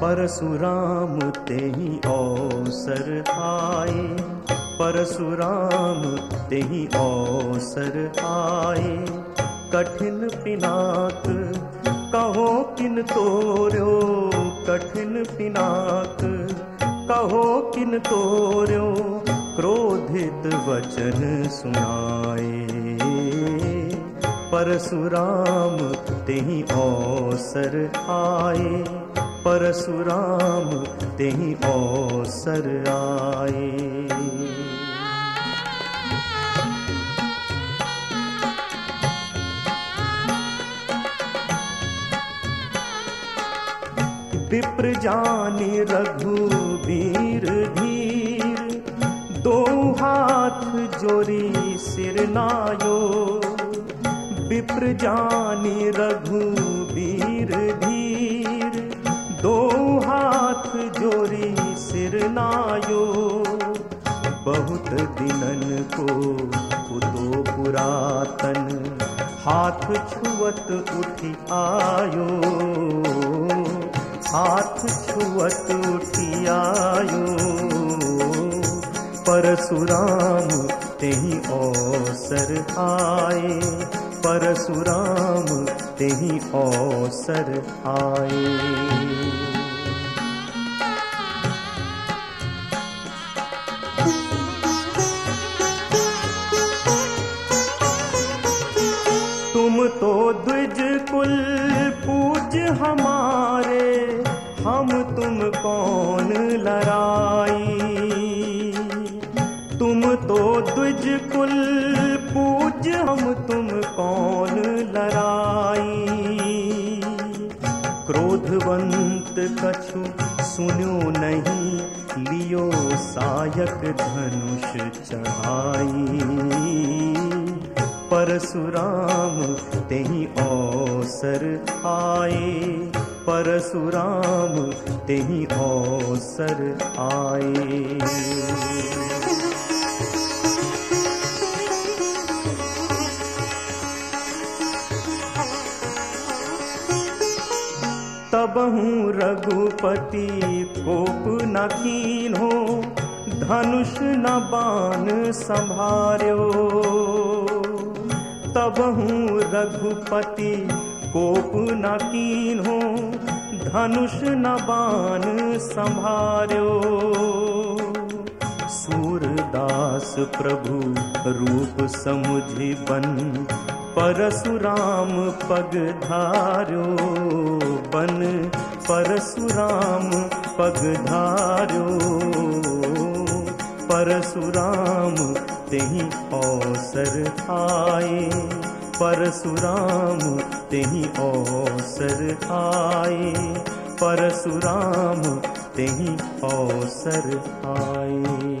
परशुराम तेहि अवसर आए। परशुराम तेहि अवसर आए। कठिन पिनाक कहो किन तोर्यो? कठिन पिनाक कहो किन तोर्यो? क्रोधित वचन सुनाए। परशुराम तेहि अवसर आए। परशुराम तेहि अवसर आए। विप्र जानी रघुवीर धीर दो हाथ जोरी सिर नायो। विप्र जानी रघुवीर बहुत दिनन को उतो पुरातन। हाथ छुवत उठी आयो, हाथ छुवत उठी आयो। परशुराम, तेहि अवसर आए। परशुराम, तेहि अवसर आए। तुम तो द्विज कुल पूज हमारे, हम तुम कौन लड़ाई? तुम तो द्विज कुल पूज, हम तुम कौन लड़ाई? क्रोधवंत कछु सुनो नहीं, लियो सायक धनुष चढ़ाई। परशुराम तेहि अवसर आए। परशुराम तेहि अवसर आए। तबहू रघुपति कोप न कीन्हो धनुष न बाण संभार्यो तबहू रघुपति कोप न कीन्हो धनुष न बाण संभार्यो। सूरदास प्रभु रूप समुझि बन परशुराम पग धार्यो। बन परशुराम पग धार्यो परशुराम तेहि अवसर आए। परशुराम तेहि अवसर आए। परशुराम तेहि अवसर आए